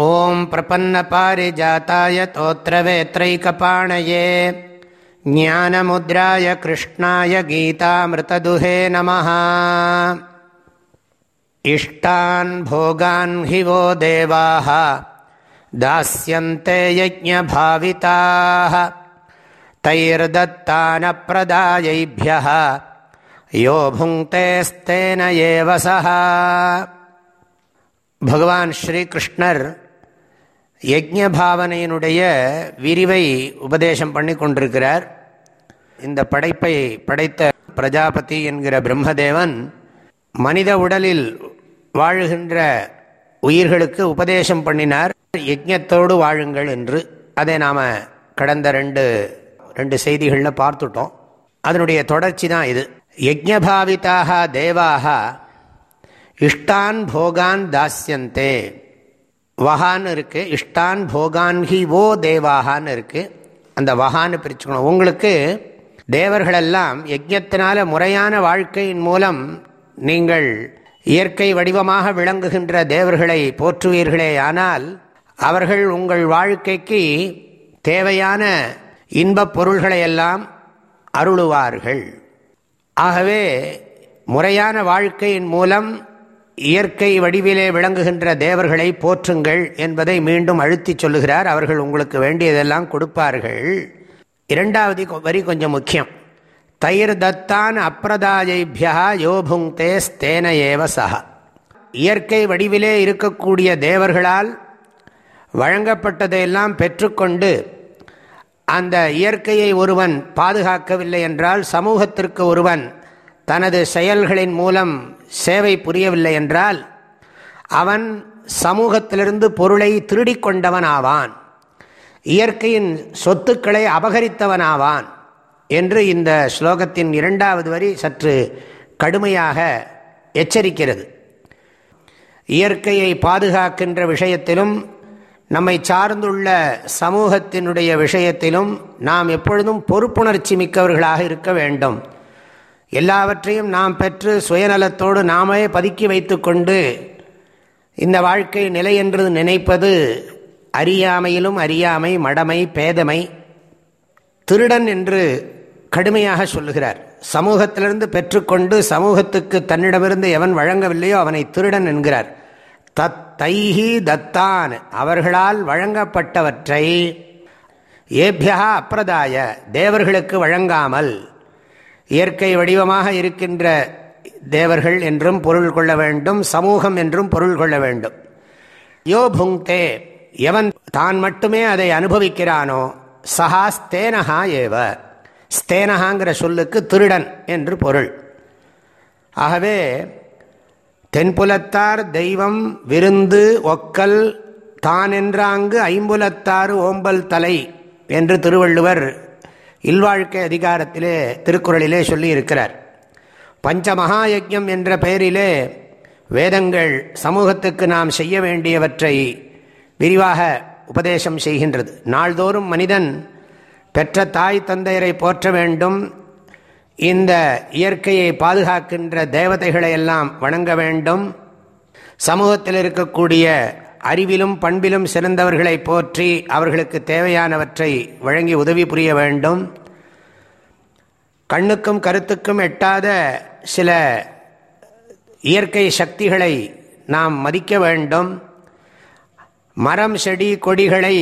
ॐ प्रपन्नपारिजाताय ोत्रवेत्रैकपाणये ज्ञानमुद्राय कृष्णाय गीतामृतदुहे नमः। इष्टान् भोगान् हि वो देवाः दास्यन्ते यज्ञभाविताः। तैर्दत्तानप्रदायैभ्यः यो भुङ्क्तेस्तेन एव सः। भगवान् श्रीकृष्णर् யஜ்ய பாவனையினுடைய விரிவை உபதேசம் பண்ணி கொண்டிருக்கிறார். இந்த படைப்பை படைத்த பிரஜாபதி என்கிற பிரம்மதேவன் மனித உடலில் வாழுகின்ற உயிர்களுக்கு உபதேசம் பண்ணினார். யஜ்யத்தோடு வாழுங்கள் என்று. அதை நாம் கடந்த ரெண்டு ரெண்டு செய்திகளில் பார்த்துட்டோம். அதனுடைய தொடர்ச்சி தான் இது. யஜ்யபாவிதாக தேவாக இஷ்டான் போகான் தாஸ்யந்தே. வகான்னு இருக்குது இஷ்டான் போகான் ஹி ஓ தேவாகான்னு இருக்குது அந்த வகான்னு பிரிச்சுக்கணும். உங்களுக்கு தேவர்களெல்லாம் யஜ்யத்தினால முறையான வாழ்க்கையின் மூலம் நீங்கள் இயற்கை வடிவமாக விளங்குகின்ற தேவர்களை போற்றுவீர்களே. ஆனால் அவர்கள் உங்கள் வாழ்க்கைக்கு தேவையான இன்பப் பொருள்களையெல்லாம் அருளுவார்கள். ஆகவே முறையான வாழ்க்கையின் மூலம் இயற்கை வடிவிலே விளங்குகின்ற தேவர்களை போற்றுங்கள் என்பதை மீண்டும் அழுத்தி சொல்லுகிறார். அவர்கள் உங்களுக்கு வேண்டியதெல்லாம் கொடுப்பார்கள். இரண்டாவது வரி கொஞ்சம் முக்கியம். தயிர் தத்தான் அப்பிரதாயைபியா யோபுங்கே ஸ்தேன ஏவ சஹா. இயற்கை வடிவிலே இருக்கக்கூடிய தேவர்களால் வழங்கப்பட்டதையெல்லாம் பெற்றுக்கொண்டு அந்த இயற்கையை ஒருவன் பாதுகாக்கவில்லை என்றால் சமூகத்திற்கு ஒருவன் தனது செயல்களின் மூலம் சேவை புரியவில்லை என்றால் அவன் சமூகத்திலிருந்து பொருளை திருடிக் கொண்டவனாவான் இயற்கையின் சொத்துக்களை அபகரித்தவனாவான் என்று இந்த ஸ்லோகத்தின் இரண்டாவது வரி சற்று கடுமையாக எச்சரிக்கிறது. இயற்கையை பாதுகாக்கின்ற விஷயத்திலும் நம்மை சார்ந்துள்ள சமூகத்தினுடைய விஷயத்திலும் நாம் எப்பொழுதும் பொறுப்புணர்ச்சி மிக்கவர்களாக இருக்க வேண்டும். எல்லாவற்றையும் நாம் பெற்று சுயநலத்தோடு நாமே பதுக்கி வைத்து கொண்டு இந்த வாழ்க்கை நிலை என்று நினைப்பது அறியாமையிலும் அறியாமை மடமை பேதமை திருடன் என்று கடுமையாக சொல்லுகிறார். சமூகத்திலிருந்து பெற்றுக்கொண்டு சமூகத்துக்கு தன்னிடமிருந்து எவன் வழங்கவில்லையோ அவனை திருடன் என்கிறார். தத் தைஹி தத்தான் அவர்களால் வழங்கப்பட்டவற்றை ஏபியா அப்பிரதாய தேவர்களுக்கு வழங்காமல் இயற்கை வடிவமாக இருக்கின்ற தேவர்கள் என்றும் பொருள் கொள்ள வேண்டும் சமூகம் என்றும் பொருள் கொள்ள வேண்டும். யோ புங்தே எவன் தான் மட்டுமே அதை அனுபவிக்கிறானோ சஹா ஸ்தேனஹா ஏவ. ஸ்தேனஹாங்கிற சொல்லுக்கு திருடன் என்று பொருள். ஆகவே தென்புலத்தார் தெய்வம் விருந்து ஒக்கல் தான் என்றாங்கு ஐம்புலத்தாறு ஓம்பல் தலை என்று திருவள்ளுவர் இல்வாழ்க்கை அதிகாரத்திலே திருக்குறளிலே சொல்லி இருக்கிறார் பஞ்ச மகாயஜம் என்ற பெயரிலே வேதங்கள் சமூகத்துக்கு நாம் செய்ய வேண்டியவற்றை விரிவாக உபதேசம் செய்கின்றது. நாள்தோறும் மனிதன் பெற்ற தாய் தந்தையரை போற்ற வேண்டும். இந்த இயற்கையை பாதுகாக்கின்ற தேவதைகளை எல்லாம் வணங்க வேண்டும். சமூகத்தில் இருக்கக்கூடிய அறிவிலும் பண்பிலும் சிறந்தவர்களை போற்றி அவர்களுக்கு தேவையானவற்றை வழங்கி உதவி புரிய வேண்டும். கண்ணுக்கும் கருத்துக்கும் எட்டாத சில இயற்கை சக்திகளை நாம் மதிக்க வேண்டும். மரம் செடி கொடிகளை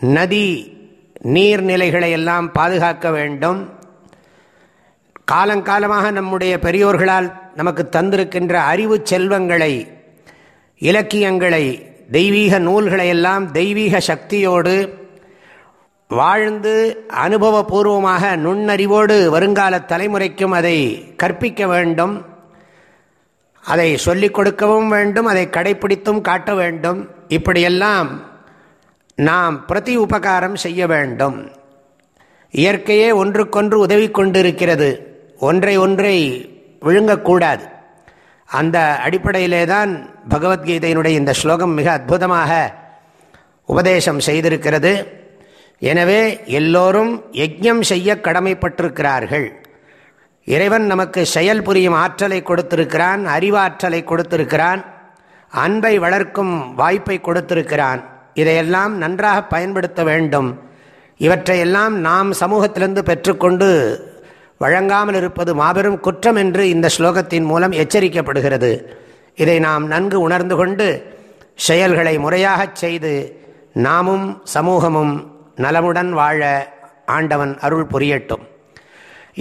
நதி நீர்நிலைகளை எல்லாம் பாதுகாக்க வேண்டும். காலங்காலமாக நம்முடைய பெரியோர்களால் நமக்கு தந்திருக்கின்ற அறிவு செல்வங்களை இலக்கியங்களை தெய்வீக நூல்களையெல்லாம் தெய்வீக சக்தியோடு வாழ்ந்து அனுபவபூர்வமாக நுண்ணறிவோடு வருங்கால தலைமுறைக்கும் அதை கற்பிக்க வேண்டும். அதை சொல்லிக் கொடுக்கவும் வேண்டும் அதை கடைபிடித்தும் காட்ட வேண்டும். இப்படியெல்லாம் நாம் பிரதி உபகாரம் செய்ய வேண்டும். இயற்கையே ஒன்றுக்கொன்று உதவி கொண்டிருக்கிறது. ஒன்றை ஒன்றை விழுங்கக்கூடாது. அந்த அடிப்படையிலே தான் பகவத்கீதையினுடைய இந்த ஸ்லோகம் மிக அற்புதமாக உபதேசம் செய்திருக்கிறது. எனவே எல்லோரும் யஜ்யம் செய்ய கடமைப்பட்டிருக்கிறார்கள். இறைவன் நமக்கு செயல் புரியும் ஆற்றலை கொடுத்திருக்கிறான் அறிவாற்றலை கொடுத்திருக்கிறான் அன்பை வளர்க்கும் வாய்ப்பை கொடுத்திருக்கிறான். இதையெல்லாம் நன்றாக பயன்படுத்த வேண்டும். இவற்றையெல்லாம் நாம் சமூகத்திலிருந்து பெற்றுக்கொண்டு வழங்காமல் இருப்பது மாபெரும் குற்றம் என்று இந்த ஸ்லோகத்தின் மூலம் எச்சரிக்கப்படுகிறது. இதை நாம் நன்கு உணர்ந்து கொண்டு செயல்களை முறையாகச் செய்து நாமும் சமூகமும் நலமுடன் வாழ ஆண்டவன் அருள் புரியட்டும்.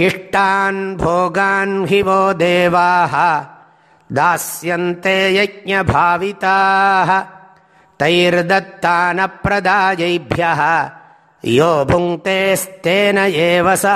இஷ்டான் போகான் ஹிவோ தேவாக தாஸ்யந்தே யஜ்ஞபாவிதாக தைர்தத்தான பிரதாயைபிய யோ புங்தேஸ்தேன ஏவசா